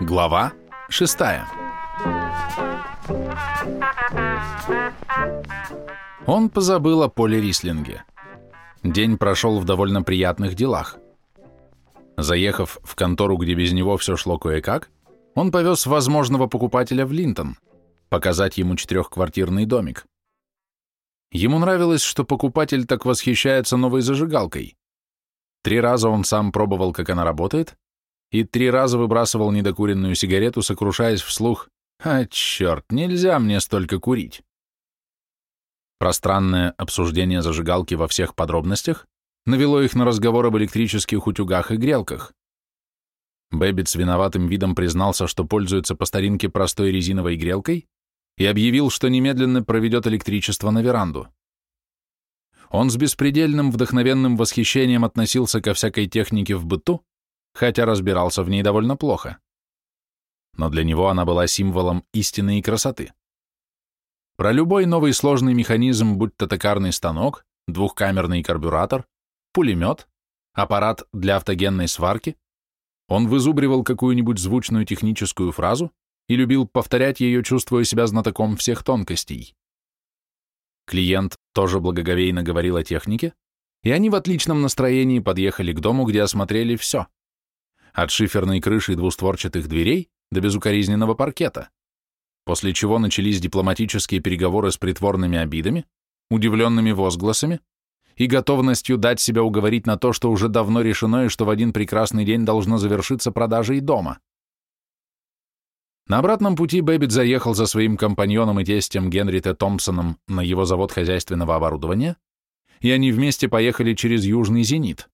Глава шестая. Он позабыл о Поле Рислинге. День прошел в довольно приятных делах. Заехав в контору, где без него все шло кое-как, он повез возможного покупателя в Линтон, показать ему четырехквартирный домик. Ему нравилось, что покупатель так восхищается новой зажигалкой. Три раза он сам пробовал, как она работает, и три раза выбрасывал недокуренную сигарету, сокрушаясь вслух «А, черт, нельзя мне столько курить!» Пространное обсуждение зажигалки во всех подробностях навело их на разговор об электрических утюгах и грелках. Бэббит с виноватым видом признался, что пользуется по старинке простой резиновой грелкой, и объявил, что немедленно проведет электричество на веранду. Он с беспредельным вдохновенным восхищением относился ко всякой технике в быту, хотя разбирался в ней довольно плохо. Но для него она была символом истины и красоты. Про любой новый сложный механизм, будь то токарный станок, двухкамерный карбюратор, пулемет, аппарат для автогенной сварки, он вызубривал какую-нибудь звучную техническую фразу и любил повторять ее, чувствуя себя знатоком всех тонкостей. Клиент тоже благоговейно говорил о технике, и они в отличном настроении подъехали к дому, где осмотрели все. От шиферной крыши и двустворчатых дверей до безукоризненного паркета, после чего начались дипломатические переговоры с притворными обидами, удивленными возгласами и готовностью дать себя уговорить на то, что уже давно решено и что в один прекрасный день должно завершиться продажей дома. На обратном пути Бэббит заехал за своим компаньоном и тестем Генри Т. Томпсоном на его завод хозяйственного оборудования, и они вместе поехали через Южный Зенит,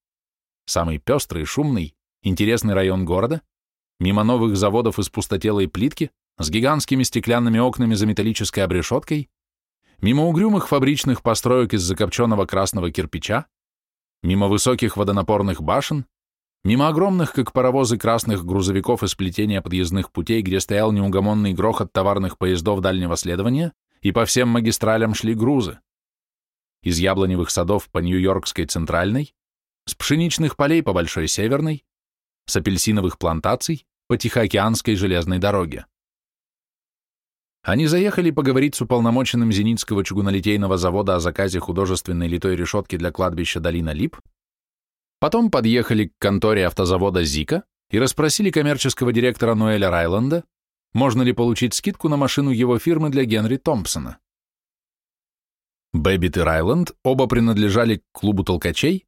самый пестрый, шумный, интересный район города, мимо новых заводов из пустотелой плитки, с гигантскими стеклянными окнами за металлической обрешеткой, мимо угрюмых фабричных построек из закопченного красного кирпича, мимо высоких водонапорных башен, Мимо огромных, как паровозы, красных грузовиков и сплетения подъездных путей, где стоял неугомонный грохот товарных поездов дальнего следования, и по всем магистралям шли грузы. Из яблоневых садов по Нью-Йоркской центральной, с пшеничных полей по Большой Северной, с апельсиновых плантаций по Тихоокеанской железной дороге. Они заехали поговорить с уполномоченным Зенитского чугунолитейного завода о заказе художественной литой решетки для кладбища Долина Лип, Потом подъехали к конторе автозавода «Зико» и расспросили коммерческого директора Ноэля Райланда, можно ли получить скидку на машину его фирмы для Генри Томпсона. Бэббит и Райланд оба принадлежали к клубу толкачей,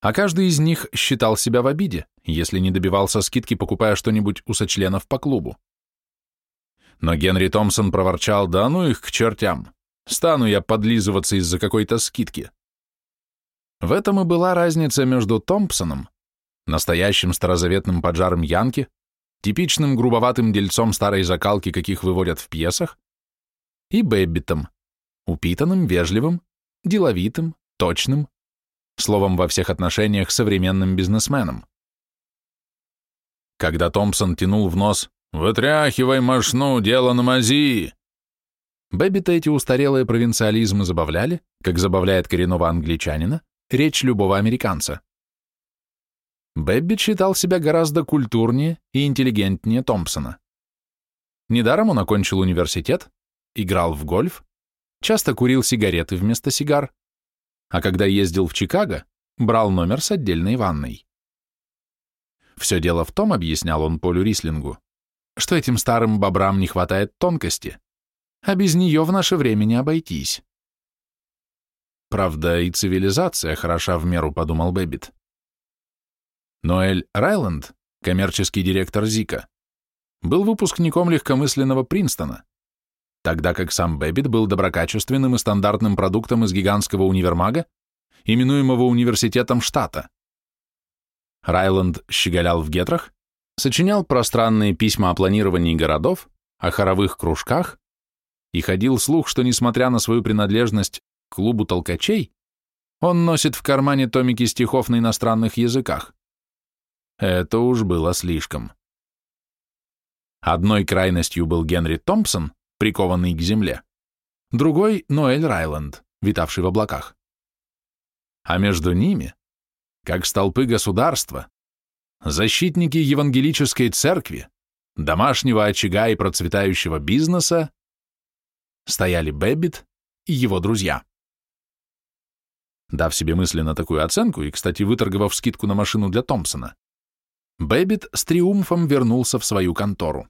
а каждый из них считал себя в обиде, если не добивался скидки, покупая что-нибудь у сочленов по клубу. Но Генри Томпсон проворчал, да ну их к чертям, стану я подлизываться из-за какой-то скидки. В этом и была разница между Томпсоном, настоящим старозаветным поджарым янки, типичным грубоватым дельцом старой закалки, каких выводят в пьесах, и Бэббитом, упитанным, вежливым, деловитым, точным, словом, во всех отношениях современным бизнесменом. Когда Томпсон тянул в нос «Вытряхивай мошну, дело на мази!» Бэббита эти устарелые провинциализмы забавляли, как забавляет коренного англичанина, речь любого американца. Бэббит считал себя гораздо культурнее и интеллигентнее Томпсона. Недаром он окончил университет, играл в гольф, часто курил сигареты вместо сигар, а когда ездил в Чикаго, брал номер с отдельной ванной. Все дело в том, объяснял он Полю Рислингу, что этим старым бобрам не хватает тонкости, а без нее в наше время не обойтись. Правда, и цивилизация хороша в меру, подумал Бэббит. Ноэль Райланд, коммерческий директор Зика, был выпускником легкомысленного Принстона, тогда как сам Бэббит был доброкачественным и стандартным продуктом из гигантского универмага, именуемого университетом штата. Райланд щеголял в гетрах, сочинял пространные письма о планировании городов, о хоровых кружках и ходил слух, что, несмотря на свою принадлежность клубу толкачей, он носит в кармане томики стихов на иностранных языках. Это уж было слишком. Одной крайностью был Генри Томпсон, прикованный к земле, другой — Ноэль Райланд, витавший в облаках. А между ними как столпы государства, защитники евангелической церкви, домашнего очага и процветающего бизнеса, стояли Бэббит и его друзья. Дав себе мысленно такую оценку и, кстати, выторговав скидку на машину для Томпсона, Бэббит с триумфом вернулся в свою контору.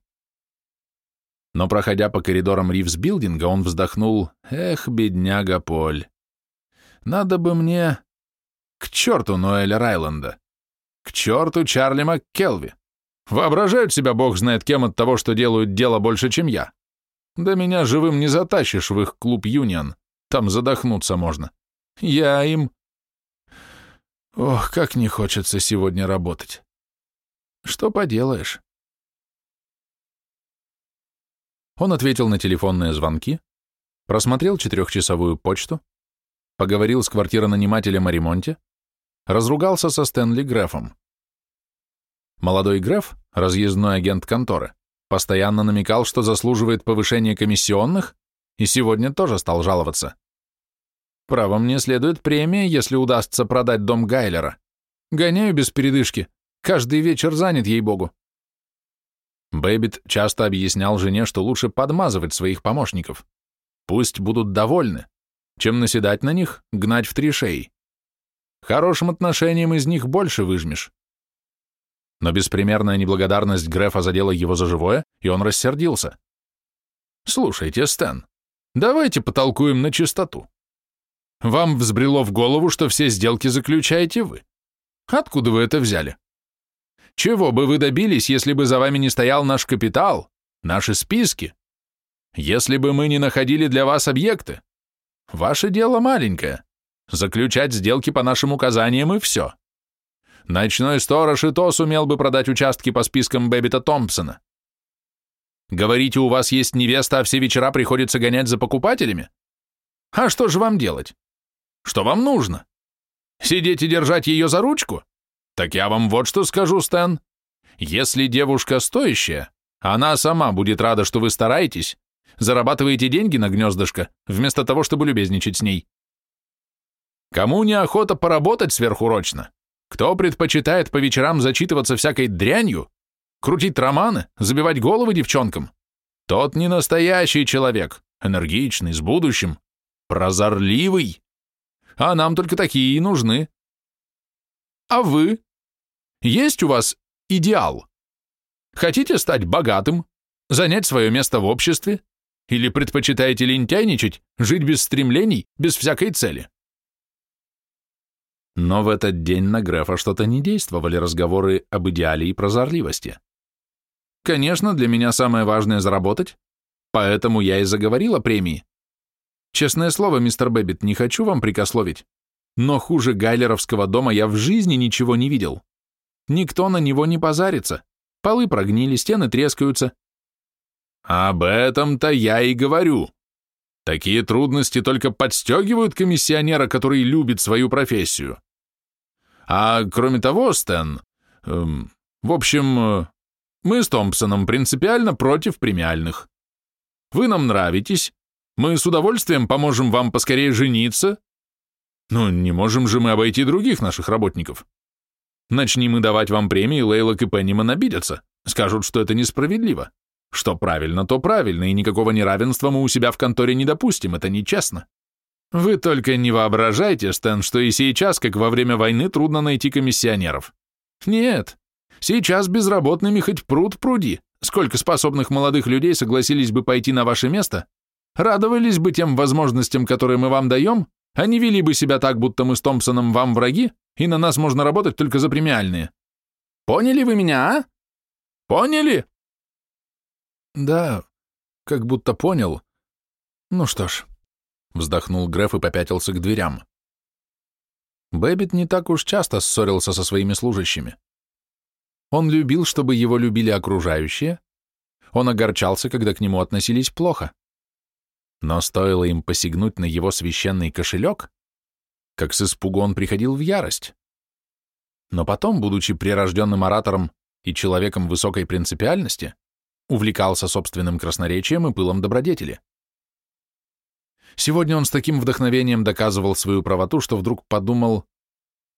Но, проходя по коридорам Ривз-билдинга, он вздохнул, «Эх, бедняга Поль, надо бы мне...» К черту Ноэля Райленда! К черту Чарли МакКелви! Воображают себя бог знает кем от того, что делают дело больше, чем я. Да меня живым не затащишь в их клуб Юнион. Там задохнуться можно. Я им... Ох, как не хочется сегодня работать. Что поделаешь? Он ответил на телефонные звонки, просмотрел четырехчасовую почту, поговорил с квартиронанимателем о ремонте, разругался со Стэнли Грефом. Молодой Греф, разъездной агент конторы, постоянно намекал, что заслуживает повышения комиссионных, и сегодня тоже стал жаловаться. Право, мне следует премия, если удастся продать дом Гайлера. Гоняю без передышки. Каждый вечер занят, ей-богу. Бэббит часто объяснял жене, что лучше подмазывать своих помощников. Пусть будут довольны чем наседать на них, гнать в три шеи. Хорошим отношением из них больше выжмешь. Но беспримерная неблагодарность Грефа задела его за живое, и он рассердился. «Слушайте, Стэн, давайте потолкуем начистоту. Вам взбрело в голову, что все сделки заключаете вы. Откуда вы это взяли? Чего бы вы добились, если бы за вами не стоял наш капитал, наши списки? Если бы мы не находили для вас объекты? Ваше дело маленькое. Заключать сделки по нашим указаниям и все. Ночной сторож и то сумел бы продать участки по спискам Бэббита Томпсона. Говорите, у вас есть невеста, а все вечера приходится гонять за покупателями? А что же вам делать? Что вам нужно? Сидеть и держать ее за ручку? Так я вам вот что скажу, Стэн. Если девушка стоящая, она сама будет рада, что вы стараетесь, зарабатываете деньги на гнездышко, вместо того, чтобы любезничать с ней. Кому неохота поработать сверхурочно? Кто предпочитает по вечерам зачитываться всякой дрянью, крутить романы, забивать головы девчонкам? Тот не настоящий человек, энергичный, с будущим, прозорливый. А нам только такие и нужны. А вы? Есть у вас идеал? Хотите стать богатым, занять свое место в обществе, или предпочитаете лентяйничать, жить без стремлений, без всякой цели? Но в этот день на Грефа что-то не действовали разговоры об идеале и прозорливости. Конечно, для меня самое важное заработать, поэтому я и заговорил о премии. Честное слово, мистер Бэббит, не хочу вам прекословить, но хуже Гайлеровского дома я в жизни ничего не видел. Никто на него не позарится. Полы прогнили, стены трескаются, об этом-то я и говорю. Такие трудности только подстегивают комиссионера, который любит свою профессию. А кроме того, Стэн, эм, в общем, э, мы с Томпсоном принципиально против премиальных. Вы нам нравитесь, мы с удовольствием поможем вам поскорее жениться. Но не можем же мы обойти других наших работников. Начни мы давать вам премии, Лейлок и Пенниман обидятся, скажут, что это несправедливо. Что правильно, то правильно, и никакого неравенства мы у себя в конторе не допустим, это нечестно. Вы только не воображайте, Стэн, что и сейчас, как во время войны, трудно найти комиссионеров. Нет, сейчас безработными хоть пруд пруди. Сколько способных молодых людей согласились бы пойти на ваше место, радовались бы тем возможностям, которые мы вам даем, а не вели бы себя так, будто мы с Томпсоном вам враги, и на нас можно работать только за премиальные. Поняли вы меня, а? Поняли? Да, как будто понял. Ну что ж, вздохнул Греф и попятился к дверям. Бэббит не так уж часто ссорился со своими служащими. Он любил, чтобы его любили окружающие, он огорчался, когда к нему относились плохо. Но стоило им посягнуть на его священный кошелек, как с испугу он приходил в ярость. Но потом, будучи прирожденным оратором и человеком высокой принципиальности, увлекался собственным красноречием и пылом добродетели. Сегодня он с таким вдохновением доказывал свою правоту, что вдруг подумал,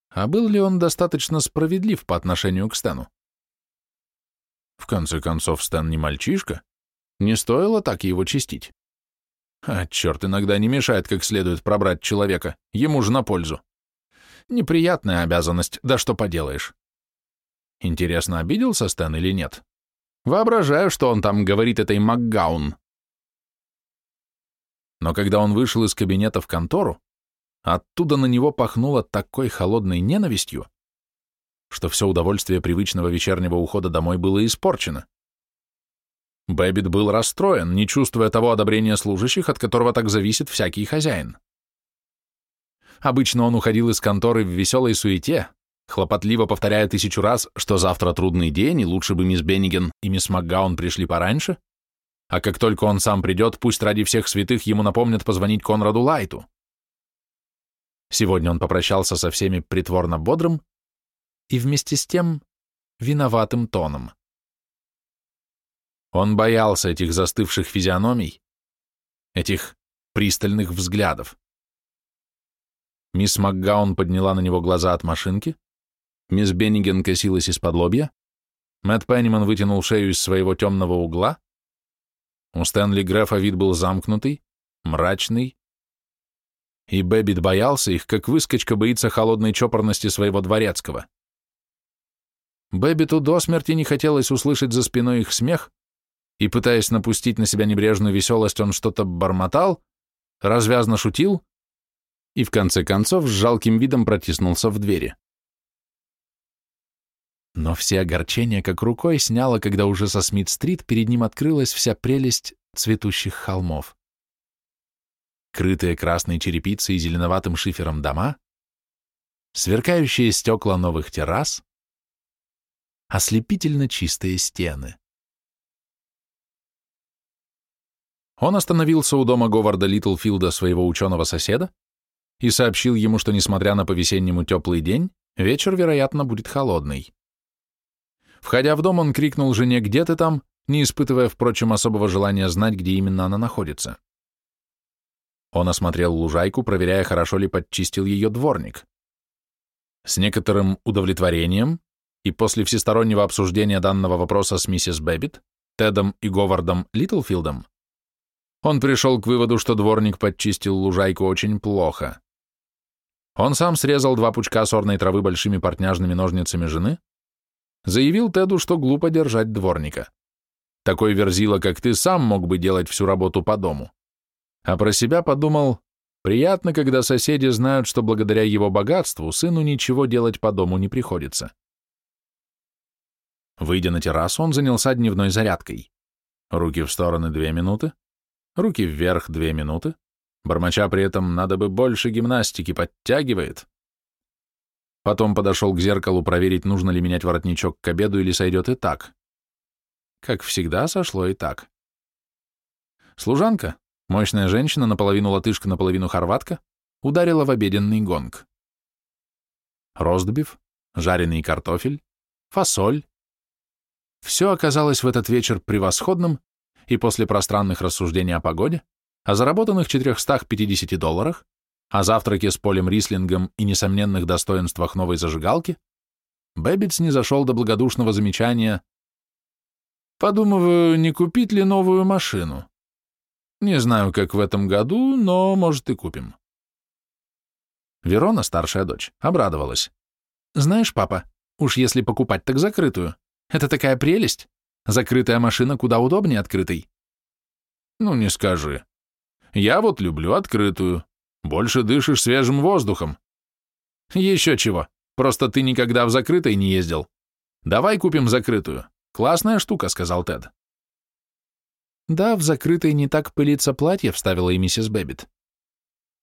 А был ли он достаточно справедлив по отношению к Стэну? В конце концов, Стэн не мальчишка. Не стоило так его чистить. А черт иногда не мешает как следует пробрать человека, ему же на пользу. Неприятная обязанность, да что поделаешь. Интересно, обиделся Стэн или нет? Воображаю, что он там говорит этой МакГаун. Но когда он вышел из кабинета в контору, оттуда на него пахнуло такой холодной ненавистью, что все удовольствие привычного вечернего ухода домой было испорчено. Бэббит был расстроен, не чувствуя того одобрения служащих, от которого так зависит всякий хозяин. Обычно он уходил из конторы в веселой суете, хлопотливо повторяя тысячу раз, что завтра трудный день, и лучше бы мисс Бенниген и мисс МакГаун пришли пораньше, а как только он сам придет, пусть ради всех святых ему напомнят позвонить Конраду Лайту. Сегодня он попрощался со всеми притворно бодрым и вместе с тем виноватым тоном. Он боялся этих застывших физиономий, этих пристальных взглядов. Мисс МакГаун подняла на него глаза от машинки, мисс Бенниген косилась исподлобья, Мэтт Пенниман вытянул шею из своего темного угла, у Стэнли Грефа вид был замкнутый, мрачный, и Бэббит боялся их, как выскочка боится холодной чопорности своего дворецкого. Бэббиту до смерти не хотелось услышать за спиной их смех, и, пытаясь напустить на себя небрежную веселость, он что-то бормотал, развязно шутил и, в конце концов, с жалким видом протиснулся в двери. Но все огорчения как рукой сняло, когда уже со Смит-стрит перед ним открылась вся прелесть цветущих холмов. Крытые красной черепицей и зеленоватым шифером дома, сверкающие стекла новых террас, ослепительно чистые стены. Он остановился у дома Говарда Литлфилда, своего ученого-соседа, и сообщил ему, что, несмотря на по-весеннему теплый день, вечер, вероятно, будет холодный. Входя в дом, он крикнул жене «Где ты там?», не испытывая, впрочем, особого желания знать, где именно она находится. Он осмотрел лужайку, проверяя, хорошо ли подчистил ее дворник. С некоторым удовлетворением и после всестороннего обсуждения данного вопроса с миссис Бэббит, Тедом и Говардом Литлфилдом, он пришел к выводу, что дворник подчистил лужайку очень плохо. Он сам срезал два пучка сорной травы большими портняжными ножницами жены, заявил Теду, что глупо держать дворника. Такой верзила, как ты, сам мог бы делать всю работу по дому. А про себя подумал, приятно, когда соседи знают, что благодаря его богатству сыну ничего делать по дому не приходится. Выйдя на террасу, он занялся дневной зарядкой. Руки в стороны две минуты, руки вверх две минуты, бормоча при этом «надо бы больше гимнастики, подтягивает». Потом подошел к зеркалу проверить, нужно ли менять воротничок к обеду или сойдет и так. Как всегда, сошло и так. Служанка, мощная женщина, наполовину латышка, наполовину хорватка, ударила в обеденный гонг. Ростбиф, жареный картофель, фасоль. Все оказалось в этот вечер превосходным и после пространных рассуждений о погоде, о заработанных 450 долларах, о завтраке с Полем Рислингом и несомненных достоинствах новой зажигалки, Бэббит снизошел до благодушного замечания «Подумываю, не купить ли новую машину. Не знаю, как в этом году, но, может, и купим». Верона, старшая дочь, обрадовалась. «Знаешь, папа, уж если покупать, так закрытую. Это такая прелесть. Закрытая машина куда удобнее открытой. Ну, не скажи. Я вот люблю открытую. Больше дышишь свежим воздухом. Еще чего. Просто ты никогда в закрытой не ездил. Давай купим закрытую. Классная штука, сказал Тед. Да, в закрытой не так пылится платье, вставила и миссис Бэббит.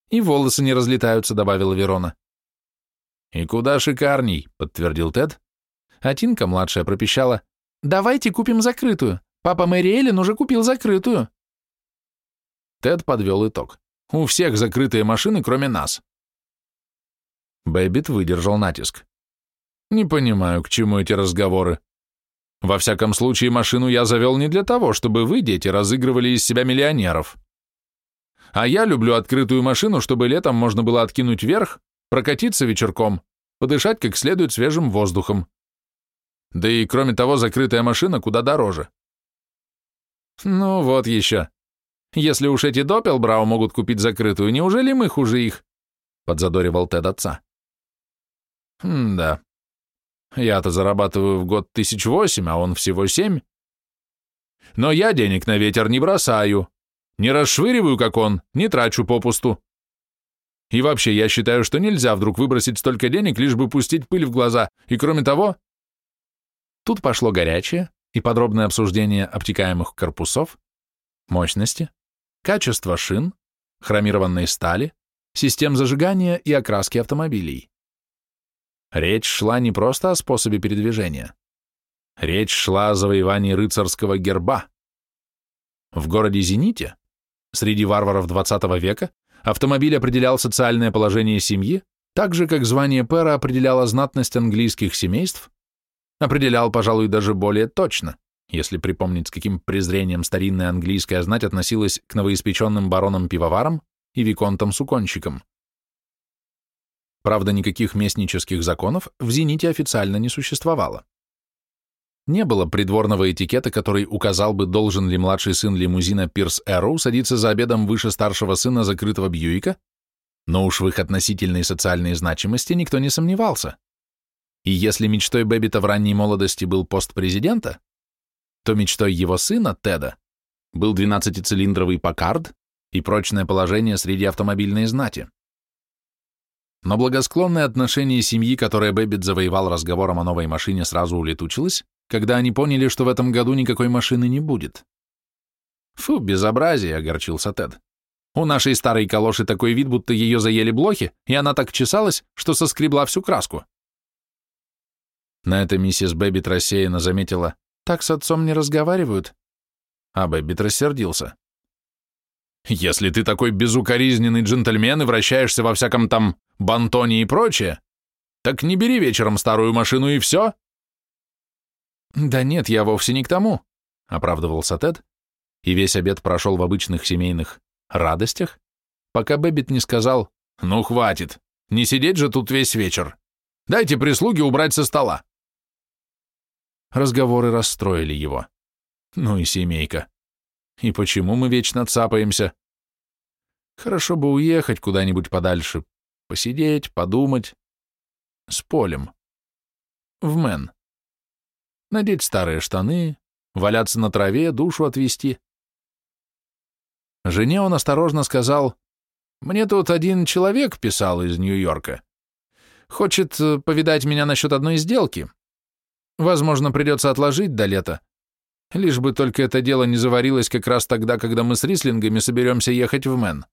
И волосы не разлетаются, добавила Верона. И куда шикарней, подтвердил Тед. А Тинка, младшая, пропищала. Давайте купим закрытую. Папа Мэри Эллен уже купил закрытую. Тед подвел итог. У всех закрытые машины, кроме нас. Бэббит выдержал натиск. Не понимаю, к чему эти разговоры. Во всяком случае, машину я завел не для того, чтобы вы, дети, разыгрывали из себя миллионеров. А я люблю открытую машину, чтобы летом можно было откинуть верх, прокатиться вечерком, подышать как следует свежим воздухом. Да и, кроме того, закрытая машина куда дороже. Ну вот еще. Если уж эти Доппелбрау могут купить закрытую, неужели мы хуже их? Подзадоривал Тед отца. Хм, да. Я-то зарабатываю в год тысяч восемь, а он всего семь. Но я денег на ветер не бросаю. Не расшвыриваю, как он, не трачу попусту. И вообще, я считаю, что нельзя вдруг выбросить столько денег, лишь бы пустить пыль в глаза. И кроме того... Тут пошло горячее и подробное обсуждение обтекаемых корпусов, мощности, качества шин, хромированной стали, систем зажигания и окраски автомобилей. Речь шла не просто о способе передвижения. Речь шла о завоевании рыцарского герба. В городе Зените, среди варваров XX века, автомобиль определял социальное положение семьи, так же, как звание пэра определяло знатность английских семейств, определял, пожалуй, даже более точно, если припомнить, с каким презрением старинная английская знать относилась к новоиспеченным баронам-пивоварам и виконтам-суконщикам. Правда, никаких местнических законов в «Зените» официально не существовало. Не было придворного этикета, который указал бы, должен ли младший сын лимузина Пирс Эроу садиться за обедом выше старшего сына закрытого Бьюика, но уж в их относительной социальной значимости никто не сомневался. И если мечтой Бэббита в ранней молодости был пост президента, то мечтой его сына, Теда, был 12-цилиндровый Паккард и прочное положение среди автомобильной знати. Но благосклонное отношение семьи, которое Бэббит завоевал разговором о новой машине, сразу улетучилось, когда они поняли, что в этом году никакой машины не будет. «Фу, безобразие!» — огорчился Тед. «У нашей старой калоши такой вид, будто ее заели блохи, и она так чесалась, что соскребла всю краску». На это миссис Бэббит рассеянно заметила, «Так с отцом не разговаривают». А Бэббит рассердился. Если ты такой безукоризненный джентльмен и вращаешься во всяком там бонтоне и прочее, так не бери вечером старую машину и все. Да нет, я вовсе не к тому, оправдывался Тед, и весь обед прошел в обычных семейных радостях, пока Бэббит не сказал «Ну, хватит, не сидеть же тут весь вечер. Дайте прислуге убрать со стола». Разговоры расстроили его. Ну и семейка. И почему мы вечно цапаемся? Хорошо бы уехать куда-нибудь подальше, посидеть, подумать. С полем. В Мэн. Надеть старые штаны, валяться на траве, душу отвести. Жене он осторожно сказал, «Мне тут один человек писал из Нью-Йорка. Хочет э, повидать меня насчет одной сделки. Возможно, придется отложить до лета. Лишь бы только это дело не заварилось как раз тогда, когда мы с Рислингами соберемся ехать в Мэн.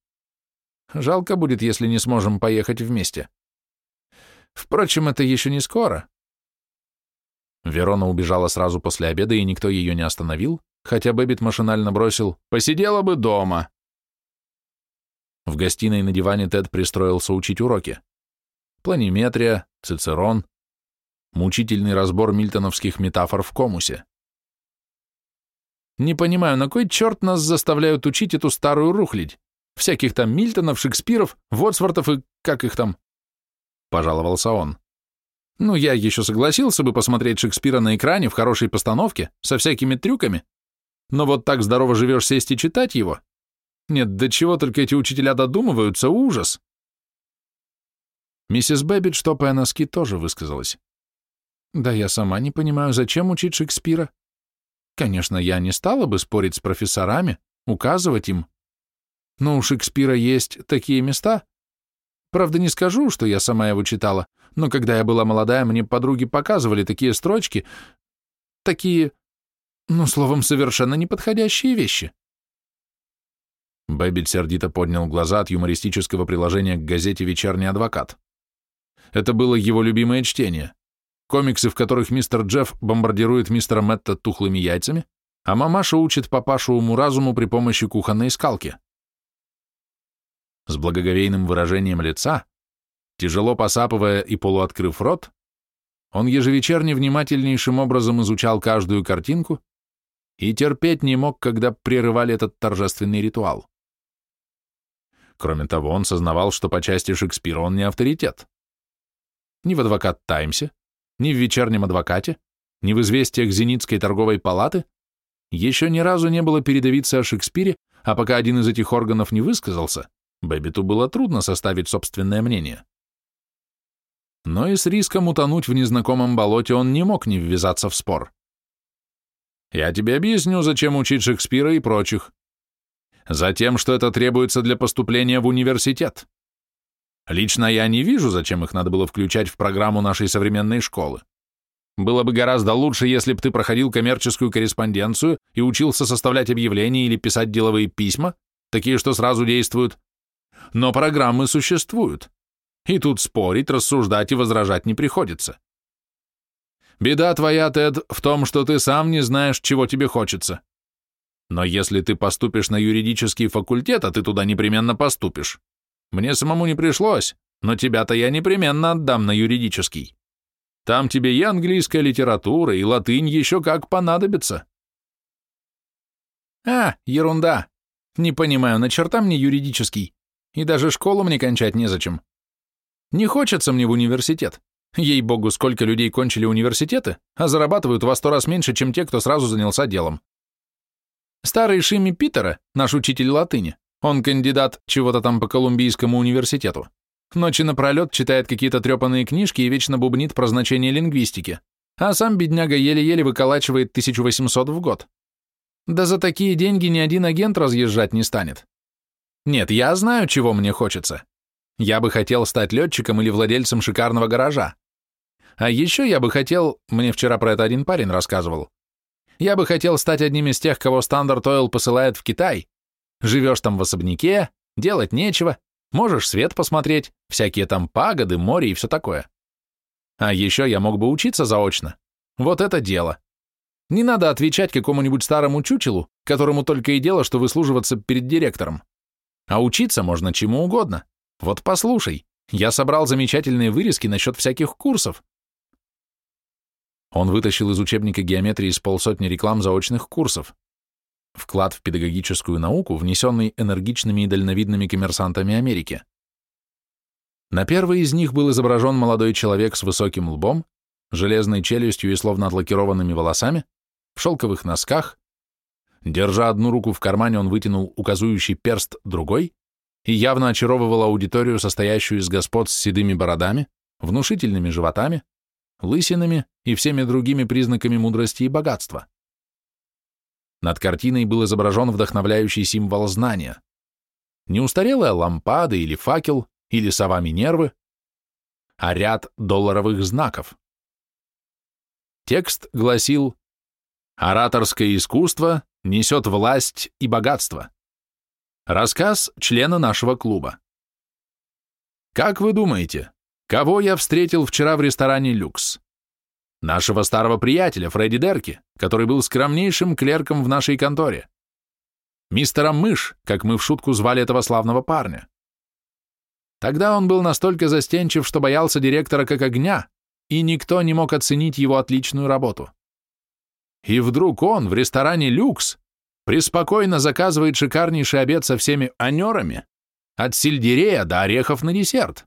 Жалко будет, если не сможем поехать вместе. Впрочем, это еще не скоро. Верона убежала сразу после обеда, и никто ее не остановил, хотя Бэббит машинально бросил «посидела бы дома». В гостиной на диване Тед пристроился учить уроки. Планиметрия, цицерон, мучительный разбор мильтоновских метафор в комусе. Не понимаю, на кой черт нас заставляют учить эту старую рухлядь? Всяких там Мильтонов, Шекспиров, Вотсвортов и как их там?» Пожаловался он. «Ну, я еще согласился бы посмотреть Шекспира на экране в хорошей постановке, со всякими трюками. Но вот так здорово живешь сесть и читать его? Нет, до чего только эти учителя додумываются, ужас!» Миссис Бэббит, штопая носки, тоже высказалась. «Да я сама не понимаю, зачем учить Шекспира? Конечно, я не стала бы спорить с профессорами, указывать им. Но у Шекспира есть такие места. Правда, не скажу, что я сама его читала, но когда я была молодая, мне подруги показывали такие строчки, такие, ну, словом, совершенно неподходящие вещи. Бэббит сердито поднял глаза от юмористического приложения к газете «Вечерний адвокат». Это было его любимое чтение. Комиксы, в которых мистер Джефф бомбардирует мистера Мэтта тухлыми яйцами, а мамаша учит папашу уму-разуму при помощи кухонной скалки. С благоговейным выражением лица, тяжело посапывая и полуоткрыв рот, он ежевечерне внимательнейшим образом изучал каждую картинку и терпеть не мог, когда прерывали этот торжественный ритуал. Кроме того, он сознавал, что по части Шекспира он не авторитет. ни в «Адвокат Таймсе», ни в «Вечернем адвокате», ни в «Известиях Зенитской торговой палаты» еще ни разу не было передовицы о Шекспире, а пока один из этих органов не высказался, Бэббиту было трудно составить собственное мнение. Но и с риском утонуть в незнакомом болоте он не мог не ввязаться в спор. «Я тебе объясню, зачем учить Шекспира и прочих. Затем, что это требуется для поступления в университет. Лично я не вижу, зачем их надо было включать в программу нашей современной школы. Было бы гораздо лучше, если бы ты проходил коммерческую корреспонденцию и учился составлять объявления или писать деловые письма, такие, что сразу действуют. Но программы существуют. И тут спорить, рассуждать и возражать не приходится. Беда твоя, Тед, в том, что ты сам не знаешь, чего тебе хочется. Но если ты поступишь на юридический факультет, а ты туда непременно поступишь, мне самому не пришлось, но тебя-то я непременно отдам на юридический. Там тебе и английская литература, и латынь еще как понадобится. А, ерунда. Не понимаю, на черта мне юридический. И даже школу мне кончать незачем. Не хочется мне в университет. Ей-богу, сколько людей кончили университеты, а зарабатывают во сто раз меньше, чем те, кто сразу занялся делом. Старый Шими Питера, наш учитель латыни, он кандидат чего-то там по Колумбийскому университету, Ночи напролет читает какие-то трепанные книжки и вечно бубнит про значение лингвистики, а сам бедняга еле-еле выколачивает 1800 в год. Да за такие деньги ни один агент разъезжать не станет. Нет, я знаю, чего мне хочется. Я бы хотел стать летчиком или владельцем шикарного гаража. А еще я бы хотел, мне вчера про это один парень рассказывал, я бы хотел стать одним из тех, кого Стандарт Ойл посылает в Китай. Живешь там в особняке, делать нечего, Можешь свет посмотреть, всякие там пагоды, море и все такое. А еще я мог бы учиться заочно. Вот это дело. Не надо отвечать какому-нибудь старому чучелу, которому только и дело, что выслуживаться перед директором. А учиться можно чему угодно. Вот послушай, я собрал замечательные вырезки насчет всяких курсов. Он вытащил из учебника геометрии с полсотни реклам заочных курсов. Вклад в педагогическую науку, внесенный энергичными и дальновидными коммерсантами Америки. На первой из них был изображен молодой человек с высоким лбом, железной челюстью и словно отлакированными волосами, в шелковых носках. Держа одну руку в кармане, он вытянул указующий перст другой и явно очаровывал аудиторию, состоящую из господ с седыми бородами, внушительными животами, лысинами и всеми другими признаками мудрости и богатства. Над картиной был изображен вдохновляющий символ знания. Не устарелая лампада или факел, или сова нервы, а ряд долларовых знаков. Текст гласил «Ораторское искусство несет власть и богатство». Рассказ члена нашего клуба. Как вы думаете, кого я встретил вчера в ресторане «Люкс»? Нашего старого приятеля, Фредди Дерки, который был скромнейшим клерком в нашей конторе. Мистера Мышь, как мы в шутку звали этого славного парня. Тогда он был настолько застенчив, что боялся директора как огня, и никто не мог оценить его отличную работу. И вдруг он в ресторане «Люкс» преспокойно заказывает шикарнейший обед со всеми анерами, от сельдерея до орехов на десерт.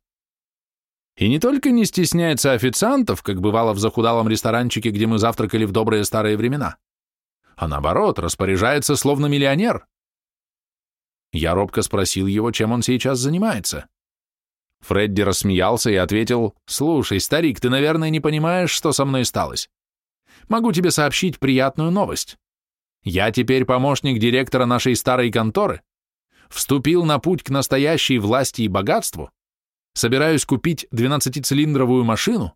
И не только не стесняется официантов, как бывало в захудалом ресторанчике, где мы завтракали в добрые старые времена, а наоборот, распоряжается словно миллионер. Я робко спросил его, чем он сейчас занимается. Фредди рассмеялся и ответил, «Слушай, старик, ты, наверное, не понимаешь, что со мной сталось. Могу тебе сообщить приятную новость. Я теперь помощник директора нашей старой конторы, вступил на путь к настоящей власти и богатству, собираюсь купить 12-цилиндровую машину.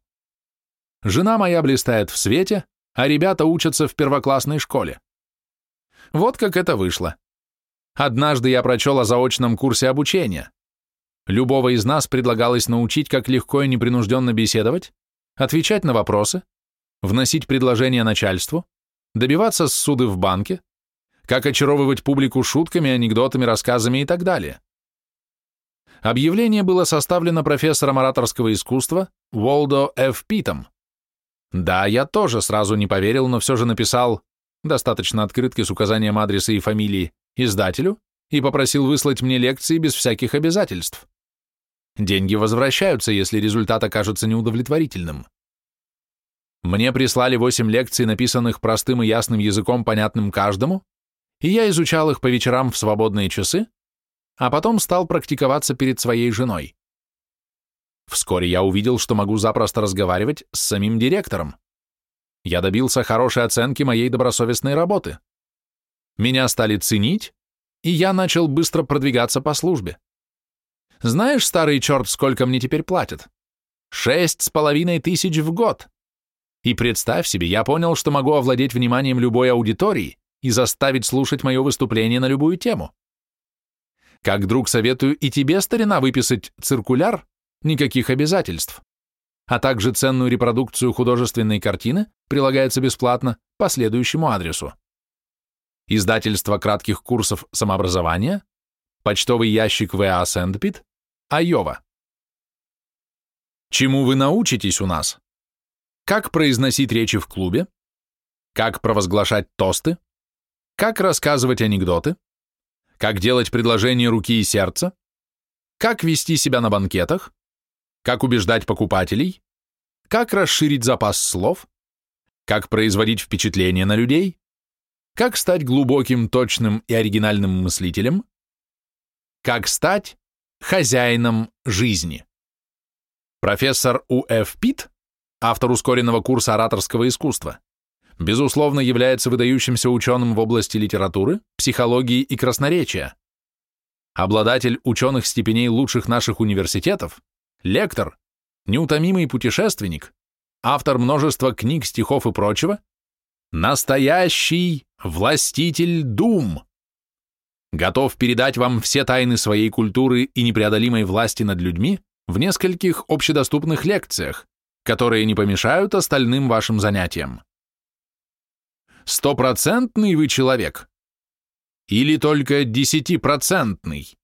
Жена моя блистает в свете, а ребята учатся в первоклассной школе. Вот как это вышло. Однажды я прочел о заочном курсе обучения. Любого из нас предлагалось научить, как легко и непринужденно беседовать, отвечать на вопросы, вносить предложения начальству, добиваться ссуды в банке, как очаровывать публику шутками, анекдотами, рассказами и так далее. Объявление было составлено профессором ораторского искусства Уолдо Ф. Питом. Да, я тоже сразу не поверил, но все же написал, достаточно открытки с указанием адреса и фамилии, издателю и попросил выслать мне лекции без всяких обязательств. Деньги возвращаются, если результат окажется неудовлетворительным. Мне прислали восемь лекций, написанных простым и ясным языком, понятным каждому, и я изучал их по вечерам в свободные часы, а потом стал практиковаться перед своей женой. Вскоре я увидел, что могу запросто разговаривать с самим директором. Я добился хорошей оценки моей добросовестной работы. Меня стали ценить, и я начал быстро продвигаться по службе. Знаешь, старый черт, сколько мне теперь платят? Шесть с половиной тысяч в год. И представь себе, я понял, что могу овладеть вниманием любой аудитории и заставить слушать мое выступление на любую тему. Как друг советую и тебе, старина, выписать циркуляр, никаких обязательств, а также ценную репродукцию художественной картины прилагается бесплатно по следующему адресу. Издательство кратких курсов самообразования, почтовый ящик В.А. Сэндпит, Айова. Чему вы научитесь у нас? Как произносить речи в клубе? Как провозглашать тосты? Как рассказывать анекдоты? Как делать предложения руки и сердца? Как вести себя на банкетах? Как убеждать покупателей? Как расширить запас слов? Как производить впечатление на людей? Как стать глубоким, точным и оригинальным мыслителем? Как стать хозяином жизни? Профессор У.Ф. Питт автор ускоренного курса ораторского искусства, безусловно является выдающимся ученым в области литературы, психологии и красноречия. Обладатель ученых степеней лучших наших университетов, лектор, неутомимый путешественник, автор множества книг, стихов и прочего, настоящий властитель дум. Готов передать вам все тайны своей культуры и непреодолимой власти над людьми в нескольких общедоступных лекциях, которые не помешают остальным вашим занятиям. Стопроцентный вы человек? Или только десятипроцентный?